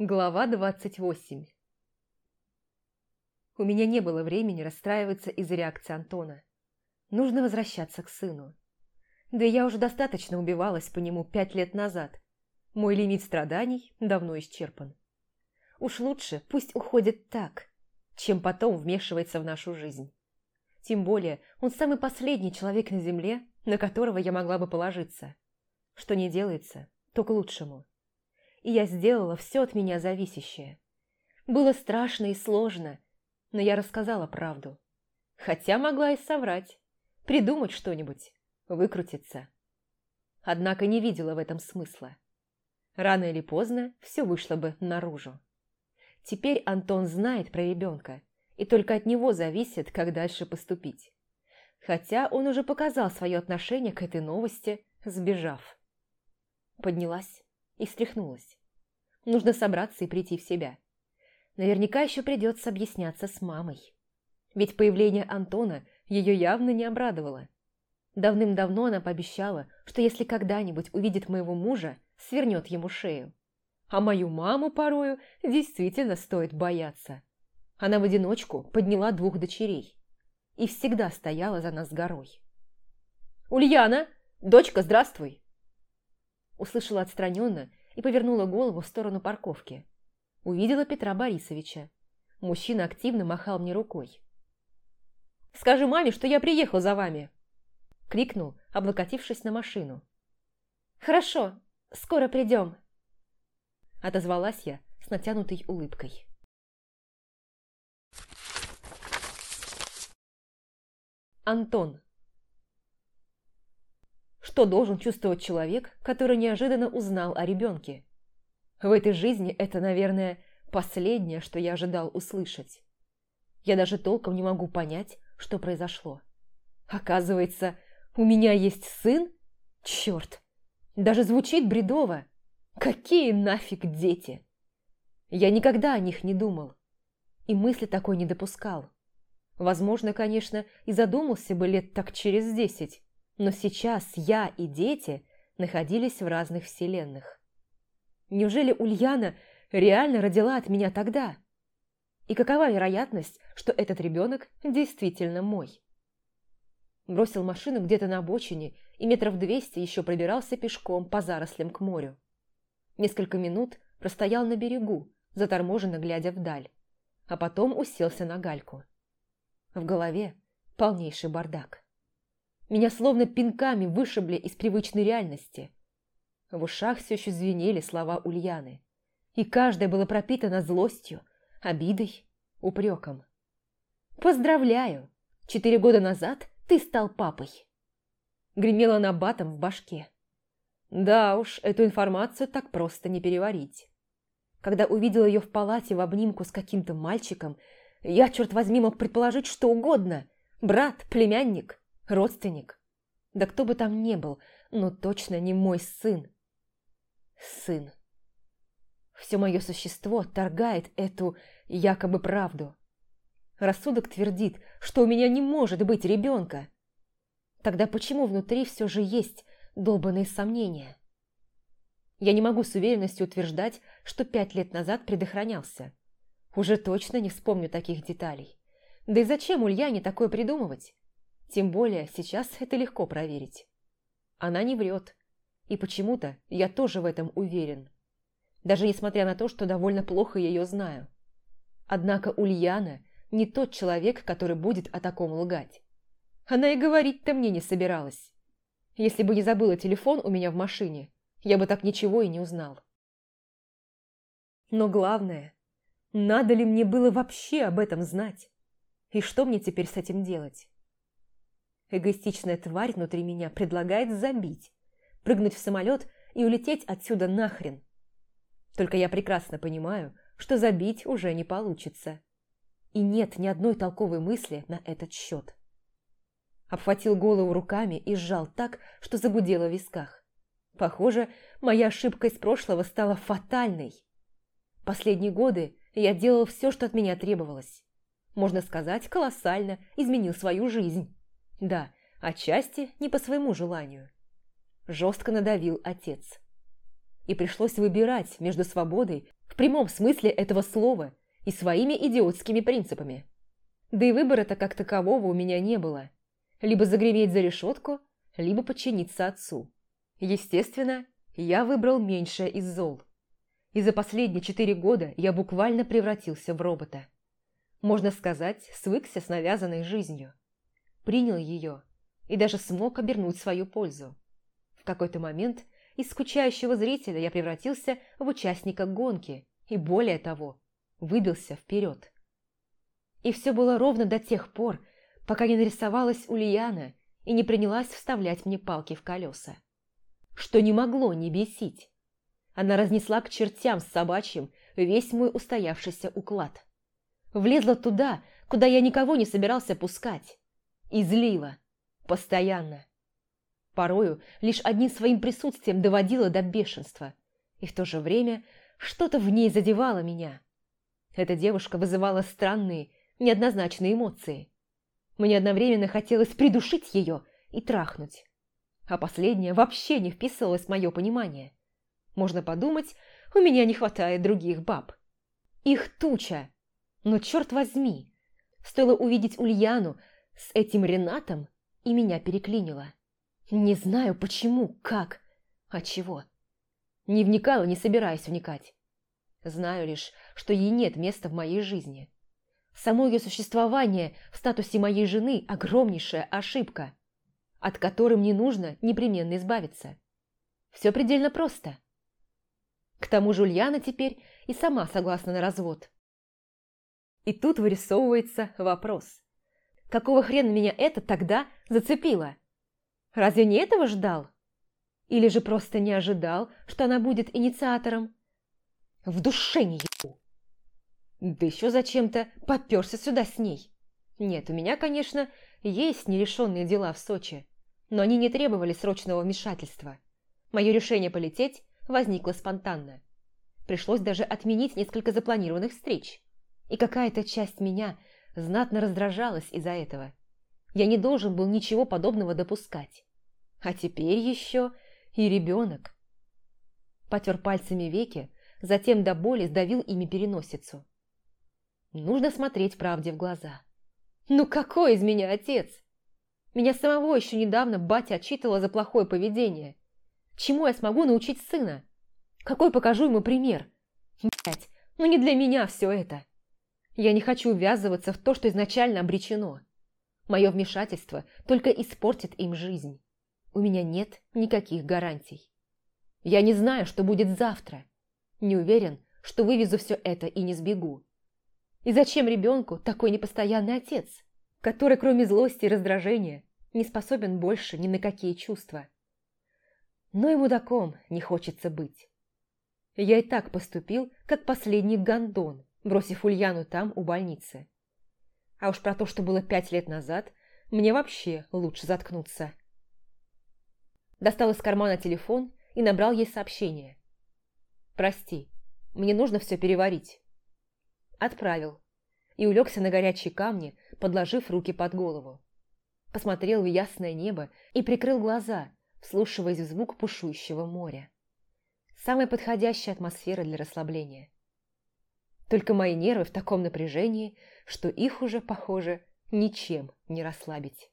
Глава двадцать восемь У меня не было времени расстраиваться из-за реакции Антона. Нужно возвращаться к сыну. Да я уже достаточно убивалась по нему пять лет назад. Мой лимит страданий давно исчерпан. Уж лучше пусть уходит так, чем потом вмешивается в нашу жизнь. Тем более он самый последний человек на земле, на которого я могла бы положиться. Что не делается, то к лучшему и я сделала все от меня зависящее. Было страшно и сложно, но я рассказала правду. Хотя могла и соврать, придумать что-нибудь, выкрутиться. Однако не видела в этом смысла. Рано или поздно все вышло бы наружу. Теперь Антон знает про ребенка, и только от него зависит, как дальше поступить. Хотя он уже показал свое отношение к этой новости, сбежав. Поднялась и встряхнулась. Нужно собраться и прийти в себя. Наверняка еще придется объясняться с мамой. Ведь появление Антона ее явно не обрадовало. Давным-давно она пообещала, что если когда-нибудь увидит моего мужа, свернет ему шею. А мою маму порою действительно стоит бояться. Она в одиночку подняла двух дочерей и всегда стояла за нас горой. «Ульяна! Дочка, здравствуй!» Услышала отстраненно и повернула голову в сторону парковки. Увидела Петра Борисовича. Мужчина активно махал мне рукой. «Скажи маме, что я приехал за вами!» Крикнул, облокотившись на машину. «Хорошо, скоро придем!» Отозвалась я с натянутой улыбкой. Антон что должен чувствовать человек, который неожиданно узнал о ребенке. В этой жизни это, наверное, последнее, что я ожидал услышать. Я даже толком не могу понять, что произошло. Оказывается, у меня есть сын? Черт! Даже звучит бредово. Какие нафиг дети? Я никогда о них не думал. И мысли такой не допускал. Возможно, конечно, и задумался бы лет так через десять, но сейчас я и дети находились в разных вселенных. Неужели Ульяна реально родила от меня тогда? И какова вероятность, что этот ребенок действительно мой? Бросил машину где-то на обочине и метров двести еще пробирался пешком по зарослям к морю. Несколько минут простоял на берегу, заторможенно глядя вдаль, а потом уселся на гальку. В голове полнейший бардак. Меня словно пинками вышибли из привычной реальности. В ушах все еще звенели слова Ульяны. И каждое было пропитано злостью, обидой, упреком. «Поздравляю! Четыре года назад ты стал папой!» Гремела на батом в башке. Да уж, эту информацию так просто не переварить. Когда увидела ее в палате в обнимку с каким-то мальчиком, я, черт возьми, мог предположить что угодно. Брат, племянник, родственник. Да кто бы там ни был, но точно не мой сын. Сын. Все мое существо торгает эту якобы правду. Рассудок твердит, что у меня не может быть ребенка. Тогда почему внутри все же есть долбанные сомнения? Я не могу с уверенностью утверждать, что пять лет назад предохранялся. Уже точно не вспомню таких деталей. Да и зачем Ульяне такое придумывать? Тем более сейчас это легко проверить. Она не врет. И почему-то я тоже в этом уверен. Даже несмотря на то, что довольно плохо ее знаю. Однако Ульяна не тот человек, который будет о таком лгать. Она и говорить-то мне не собиралась. Если бы не забыла телефон у меня в машине, я бы так ничего и не узнал. Но главное, надо ли мне было вообще об этом знать? И что мне теперь с этим делать? Эгоистичная тварь внутри меня предлагает забить, прыгнуть в самолет и улететь отсюда нахрен. Только я прекрасно понимаю, что забить уже не получится. И нет ни одной толковой мысли на этот счет. Обхватил голову руками и сжал так, что загудело в висках. Похоже, моя ошибка из прошлого стала фатальной. Последние годы я делал все, что от меня требовалось. Можно сказать, колоссально изменил свою жизнь. Да, отчасти не по своему желанию. Жестко надавил отец. и пришлось выбирать между свободой в прямом смысле этого слова и своими идиотскими принципами. Да и выбора-то как такового у меня не было. Либо загреметь за решетку, либо подчиниться отцу. Естественно, я выбрал меньшее из зол. И за последние четыре года я буквально превратился в робота. Можно сказать, свыкся с навязанной жизнью. Принял ее и даже смог обернуть свою пользу. В какой-то момент из скучающего зрителя я превратился в участника гонки и, более того, выбился вперед. И все было ровно до тех пор, пока не нарисовалась Ульяна и не принялась вставлять мне палки в колеса. Что не могло не бесить. Она разнесла к чертям с собачьим весь мой устоявшийся уклад. Влезла туда, куда я никого не собирался пускать. И злила. Постоянно. Порою лишь одним своим присутствием доводила до бешенства. И в то же время что-то в ней задевало меня. Эта девушка вызывала странные, неоднозначные эмоции. Мне одновременно хотелось придушить ее и трахнуть. А последнее вообще не вписывалось в мое понимание. Можно подумать, у меня не хватает других баб. Их туча. Но черт возьми, стоило увидеть Ульяну с этим Ренатом, и меня переклинило. Не знаю почему, как, от чего. Не вникала, не собираюсь вникать. Знаю лишь, что ей нет места в моей жизни. Само ее существование в статусе моей жены – огромнейшая ошибка, от которой мне нужно непременно избавиться. Все предельно просто. К тому же Ульяна теперь и сама согласна на развод. И тут вырисовывается вопрос. Какого хрена меня это тогда зацепило? Разве не этого ждал? Или же просто не ожидал, что она будет инициатором? В душе не ебу. Да еще зачем-то поперся сюда с ней. Нет, у меня, конечно, есть нерешенные дела в Сочи, но они не требовали срочного вмешательства. Мое решение полететь возникло спонтанно. Пришлось даже отменить несколько запланированных встреч. И какая-то часть меня знатно раздражалась из-за этого. Я не должен был ничего подобного допускать. А теперь еще и ребенок. Потер пальцами веки, затем до боли сдавил ими переносицу. Нужно смотреть правде в глаза. Ну какой из меня отец? Меня самого еще недавно батя отчитывала за плохое поведение. Чему я смогу научить сына? Какой покажу ему пример? Блять, ну не для меня все это. Я не хочу ввязываться в то, что изначально обречено. Мое вмешательство только испортит им жизнь. У меня нет никаких гарантий. Я не знаю, что будет завтра. Не уверен, что вывезу все это и не сбегу. И зачем ребенку такой непостоянный отец, который кроме злости и раздражения не способен больше ни на какие чувства? Но и мудаком не хочется быть. Я и так поступил, как последний гондон, бросив Ульяну там, у больницы. А уж про то, что было пять лет назад, мне вообще лучше заткнуться. Достал из кармана телефон и набрал ей сообщение. «Прости, мне нужно все переварить». Отправил и улегся на горячие камни, подложив руки под голову. Посмотрел в ясное небо и прикрыл глаза, вслушиваясь в звук пушующего моря. Самая подходящая атмосфера для расслабления. Только мои нервы в таком напряжении, что их уже, похоже, ничем не расслабить.